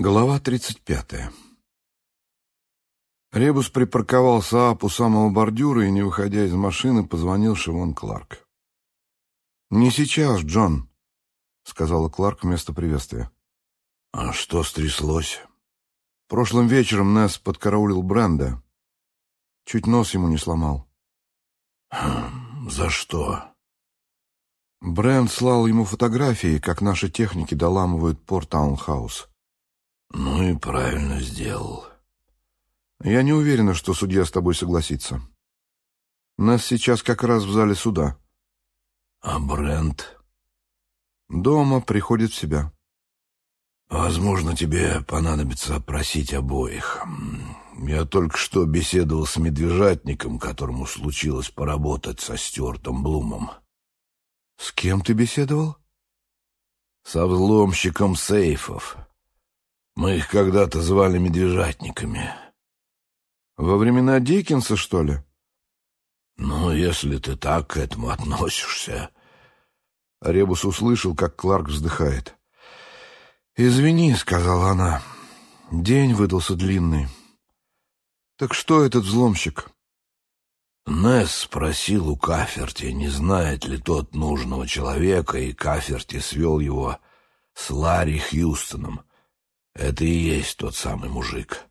Глава 35. Ребус припарковал Сааб у самого бордюра и, не выходя из машины, позвонил Шивон Кларк. «Не сейчас, Джон», — сказала Кларк вместо приветствия. «А что стряслось?» Прошлым вечером Несс подкараулил Бренда. Чуть нос ему не сломал. Хм, «За что?» Бренд слал ему фотографии, как наши техники доламывают Порт-Таунхаус. Ну и правильно сделал. Я не уверена, что судья с тобой согласится. Нас сейчас как раз в зале суда. А Брент? Дома приходит в себя. Возможно, тебе понадобится опросить обоих. Я только что беседовал с медвежатником, которому случилось поработать со Стюартом Блумом. С кем ты беседовал? Со взломщиком сейфов. Мы их когда-то звали медвежатниками. Во времена Диккенса, что ли? Ну, если ты так к этому относишься. Ребус услышал, как Кларк вздыхает. «Извини», — сказала она, — «день выдался длинный». «Так что этот взломщик?» Несс спросил у Каферти, не знает ли тот нужного человека, и Каферти свел его с Ларри Хьюстоном, это и есть тот самый мужик.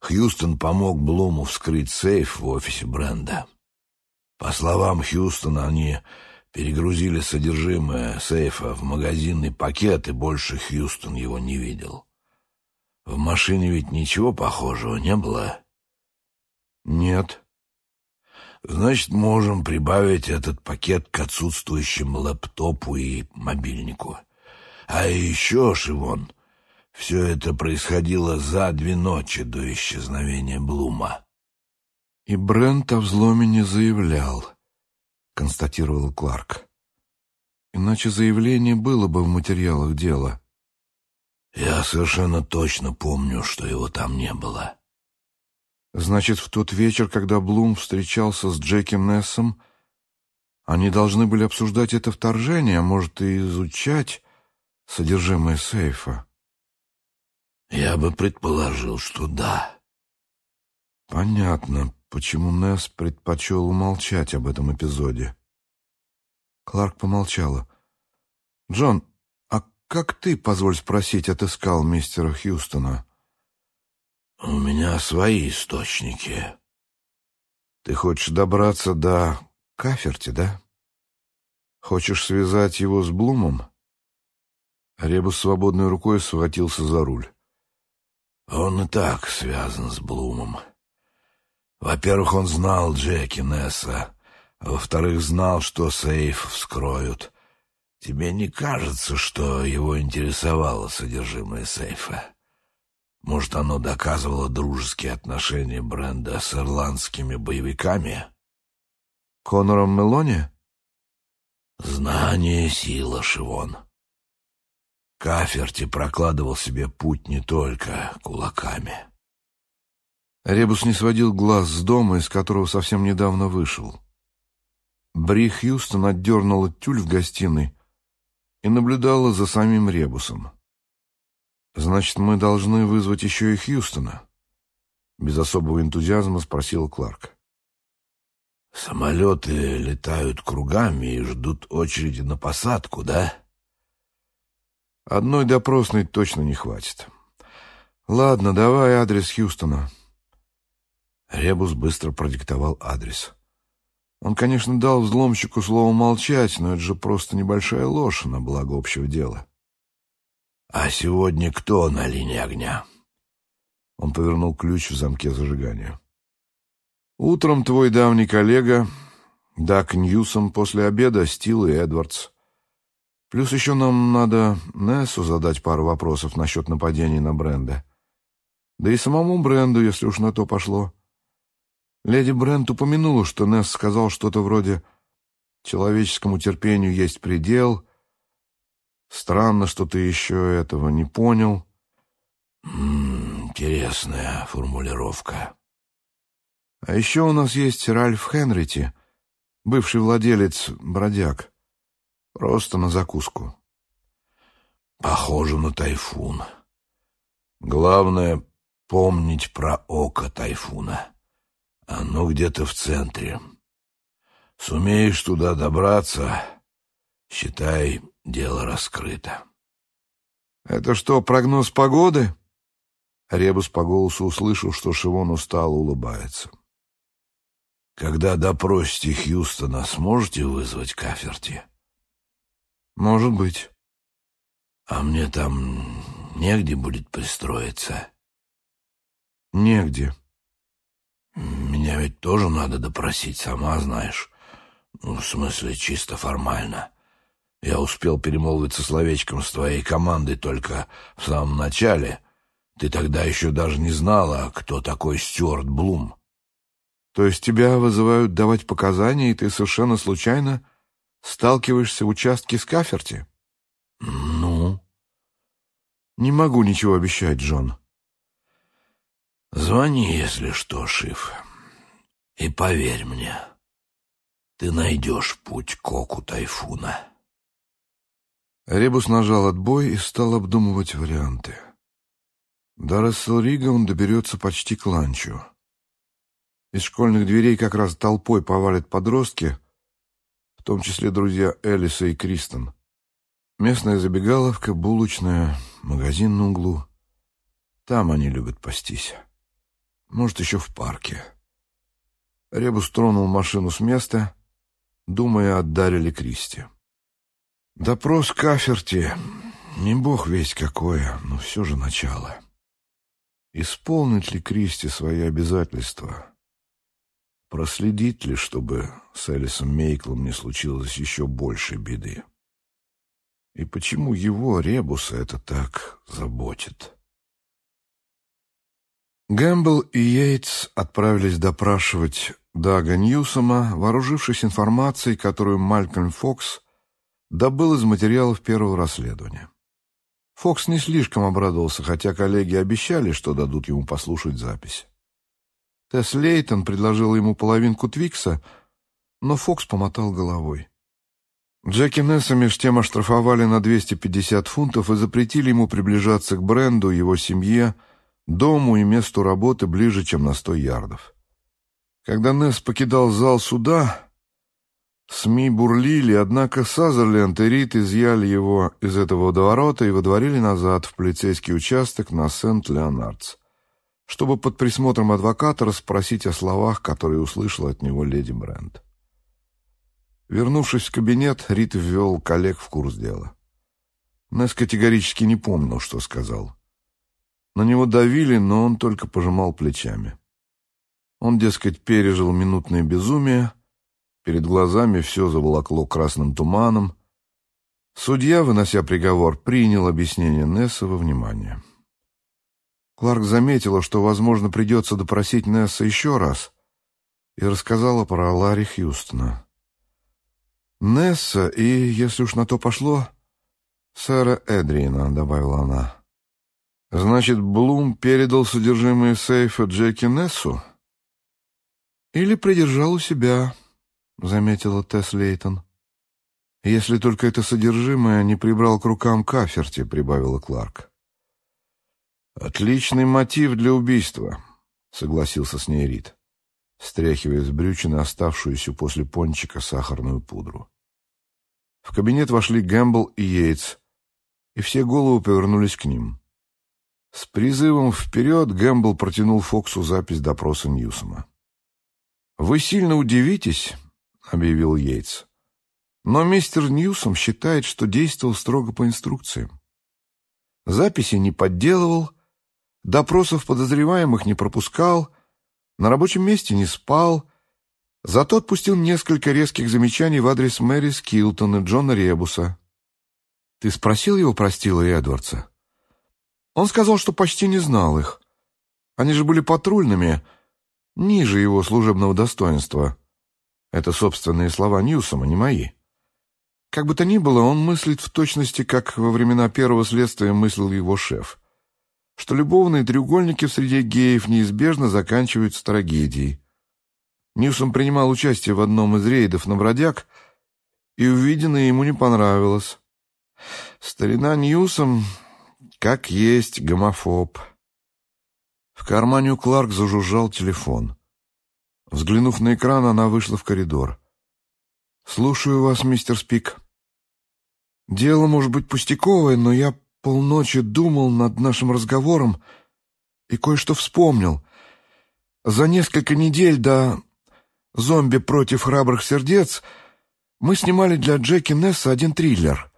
Хьюстон помог Блуму вскрыть сейф в офисе бренда. По словам Хьюстона, они перегрузили содержимое сейфа в магазинный пакет, и больше Хьюстон его не видел. В машине ведь ничего похожего не было? Нет. Значит, можем прибавить этот пакет к отсутствующему лэптопу и мобильнику. А еще, Шивон, все это происходило за две ночи до исчезновения Блума. «И Брент о взломе не заявлял», — констатировал Кларк. «Иначе заявление было бы в материалах дела». «Я совершенно точно помню, что его там не было». «Значит, в тот вечер, когда Блум встречался с Джеки Нессом, они должны были обсуждать это вторжение, а может и изучать содержимое сейфа». Я бы предположил, что да. Понятно, почему Несс предпочел умолчать об этом эпизоде. Кларк помолчала. «Джон, а как ты, позволь спросить, отыскал мистера Хьюстона?» «У меня свои источники». «Ты хочешь добраться до Каферти, да? Хочешь связать его с Блумом?» Ребус свободной рукой схватился за руль. Он и так связан с Блумом. Во-первых, он знал Джеки Несса, а во-вторых, знал, что сейф вскроют. Тебе не кажется, что его интересовало содержимое сейфа? Может, оно доказывало дружеские отношения Бренда с ирландскими боевиками? Конором Мелони? Знание — сила, Шивон. Каферти прокладывал себе путь не только кулаками. Ребус не сводил глаз с дома, из которого совсем недавно вышел. Бри Хьюстон отдернула тюль в гостиной и наблюдала за самим Ребусом. «Значит, мы должны вызвать еще и Хьюстона?» Без особого энтузиазма спросил Кларк. «Самолеты летают кругами и ждут очереди на посадку, да?» Одной допросной точно не хватит. Ладно, давай адрес Хьюстона. Ребус быстро продиктовал адрес. Он, конечно, дал взломщику слово молчать, но это же просто небольшая ложь на благо общего дела. «А сегодня кто на линии огня?» Он повернул ключ в замке зажигания. «Утром твой давний коллега, Дак Ньюсом, после обеда Стил и Эдвардс. Плюс еще нам надо Нессу задать пару вопросов насчет нападений на Бренда. Да и самому Бренду, если уж на то пошло. Леди Брент упомянула, что Несс сказал что-то вроде «человеческому терпению есть предел». Странно, что ты еще этого не понял. интересная формулировка. А еще у нас есть Ральф Хенрити, бывший владелец бродяг. Просто на закуску. Похоже на тайфун. Главное — помнить про око тайфуна. Оно где-то в центре. Сумеешь туда добраться, считай, дело раскрыто. «Это что, прогноз погоды?» Ребус по голосу услышал, что Шивон устало улыбается. «Когда допросите Хьюстона, сможете вызвать Каферти?» «Может быть». «А мне там негде будет пристроиться?» «Негде». «Меня ведь тоже надо допросить, сама знаешь. Ну, в смысле, чисто формально. Я успел перемолвиться словечком с твоей командой только в самом начале. Ты тогда еще даже не знала, кто такой Стюарт Блум». «То есть тебя вызывают давать показания, и ты совершенно случайно сталкиваешься в участке с Каферти?» «Ну?» «Не могу ничего обещать, Джон». «Звони, если что, Шиф. И поверь мне, ты найдешь путь к оку тайфуна». Ребус нажал отбой и стал обдумывать варианты. До Рассел-Рига он доберется почти к ланчу. Из школьных дверей как раз толпой повалят подростки, том числе друзья Элиса и Кристен. Местная забегаловка, булочная, магазин на углу. Там они любят пастись. Может, еще в парке. Ребус тронул машину с места, думая о Дарреле Кристи. Допрос Каферти, не бог весть какое, но все же начало. Исполнит ли Кристи свои обязательства? Проследить ли, чтобы с Элисом Мейклом не случилось еще больше беды? И почему его, Ребуса, это так заботит? Гэмбл и Йейтс отправились допрашивать Дага Ньюсома, вооружившись информацией, которую Малькольм Фокс добыл из материалов первого расследования. Фокс не слишком обрадовался, хотя коллеги обещали, что дадут ему послушать запись. Тесс Лейтон предложил ему половинку Твикса, но Фокс помотал головой. Джеки Несса меж тем оштрафовали на 250 фунтов и запретили ему приближаться к бренду, его семье, дому и месту работы ближе, чем на 100 ярдов. Когда Несс покидал зал суда, СМИ бурлили, однако Сазерленд и Рид изъяли его из этого водоворота и водворили назад в полицейский участок на Сент-Леонардс, чтобы под присмотром адвоката расспросить о словах, которые услышала от него леди Брент. Вернувшись в кабинет, Рид ввел коллег в курс дела. Несс категорически не помнил, что сказал. На него давили, но он только пожимал плечами. Он, дескать, пережил минутное безумие — Перед глазами все заволокло красным туманом. Судья, вынося приговор, принял объяснение Несса во внимание. Кларк заметила, что, возможно, придется допросить Несса еще раз, и рассказала про Ларри Хьюстона. «Несса и, если уж на то пошло, сэра Эдриена», — добавила она. «Значит, Блум передал содержимое сейфа Джеки Нессу?» «Или придержал у себя», — заметила Тесс Лейтон. «Если только это содержимое не прибрал к рукам Каферти», — прибавила Кларк. «Отличный мотив для убийства», — согласился с ней Рид, стряхивая с брючины оставшуюся после пончика сахарную пудру. В кабинет вошли Гэмбл и Йейтс, и все головы повернулись к ним. С призывом вперед Гэмбл протянул Фоксу запись допроса Ньюсома. «Вы сильно удивитесь, — объявил Йейтс. Но мистер Ньюсом считает, что действовал строго по инструкциям. Записи не подделывал, допросов подозреваемых не пропускал, на рабочем месте не спал, зато отпустил несколько резких замечаний в адрес Мэри Скилтон и Джона Ребуса. «Ты спросил его, простила и Эдвардса?» Он сказал, что почти не знал их. Они же были патрульными, ниже его служебного достоинства. Это собственные слова Ньюсома, не мои. Как бы то ни было, он мыслит в точности, как во времена первого следствия мыслил его шеф, что любовные треугольники в среде геев неизбежно заканчиваются трагедией. Ньюсом принимал участие в одном из рейдов на бродяг, и увиденное ему не понравилось. Старина Ньюсом, как есть, гомофоб. В кармане у Кларк зажужжал телефон. Взглянув на экран, она вышла в коридор. «Слушаю вас, мистер Спик. Дело может быть пустяковое, но я полночи думал над нашим разговором и кое-что вспомнил. За несколько недель до «Зомби против храбрых сердец» мы снимали для Джеки Несса один триллер.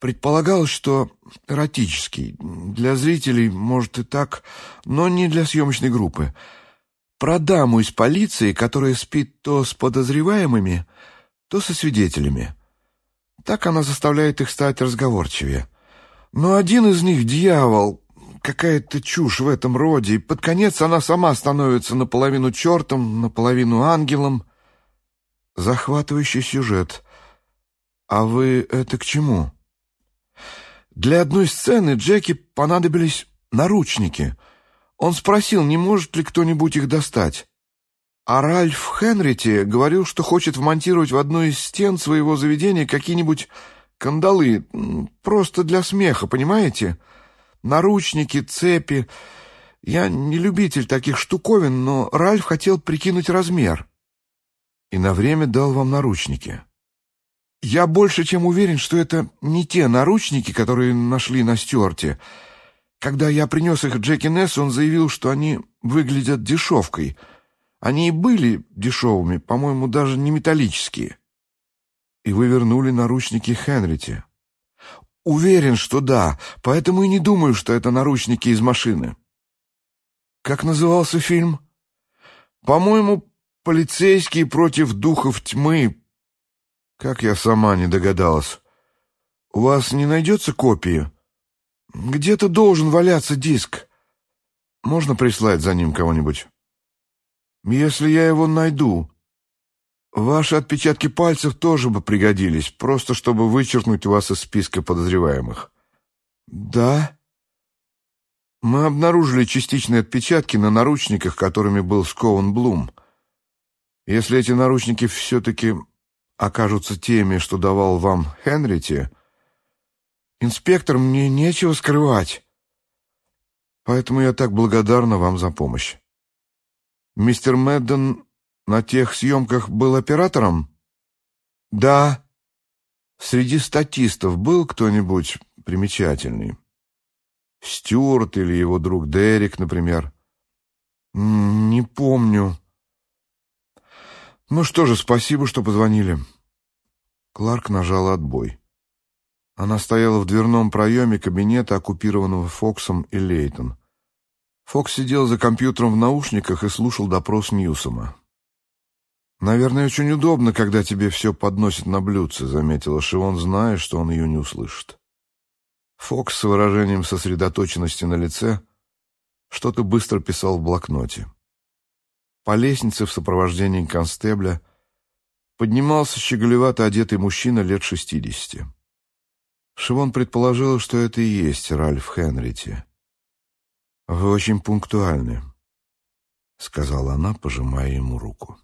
Предполагалось, что эротический. Для зрителей, может, и так, но не для съемочной группы. Про даму из полиции, которая спит то с подозреваемыми, то со свидетелями. Так она заставляет их стать разговорчивее. Но один из них — дьявол, какая-то чушь в этом роде, и под конец она сама становится наполовину чертом, наполовину ангелом. Захватывающий сюжет. А вы это к чему? Для одной сцены Джеки понадобились наручники. Он спросил, не может ли кто-нибудь их достать. А Ральф Хенрити говорил, что хочет вмонтировать в одну из стен своего заведения какие-нибудь кандалы, просто для смеха, понимаете? Наручники, цепи. Я не любитель таких штуковин, но Ральф хотел прикинуть размер. И на время дал вам наручники. Я больше чем уверен, что это не те наручники, которые нашли на Стюарте. Когда я принес их Джеки Нессу, он заявил, что они выглядят дешевкой — они и были дешевыми, по-моему, даже не металлические. И вы вернули наручники Хенрити. Уверен, что да, поэтому и не думаю, что это наручники из машины. Как назывался фильм? По-моему, «Полицейские против духов тьмы». Как я сама не догадалась. У вас не найдется копии? Где-то должен валяться диск. Можно прислать за ним кого-нибудь? Если я его найду, ваши отпечатки пальцев тоже бы пригодились, просто чтобы вычеркнуть вас из списка подозреваемых. Да? Мы обнаружили частичные отпечатки на наручниках, которыми был скован Блум. Если эти наручники все-таки окажутся теми, что давал вам Хенрити, инспектор, мне нечего скрывать. Поэтому я так благодарна вам за помощь. Мистер Мэдден на тех съемках был оператором? Да. Среди статистов был кто-нибудь примечательный? Стюарт или его друг Дерек, например? Не помню. Ну что же, спасибо, что позвонили. Кларк нажала отбой. Она стояла в дверном проеме кабинета, оккупированного Фоксом и Лейтон. Фокс сидел за компьютером в наушниках и слушал допрос Ньюсома. «Наверное, очень удобно, когда тебе все подносят на блюдце», — заметила Шивон, зная, что он ее не услышит. Фокс с выражением сосредоточенности на лице что-то быстро писал в блокноте. По лестнице в сопровождении констебля поднимался щеголевато одетый мужчина лет шестидесяти. Шивон предположила, что это и есть Ральф Хенрити. «Вы очень пунктуальны», — сказала она, пожимая ему руку.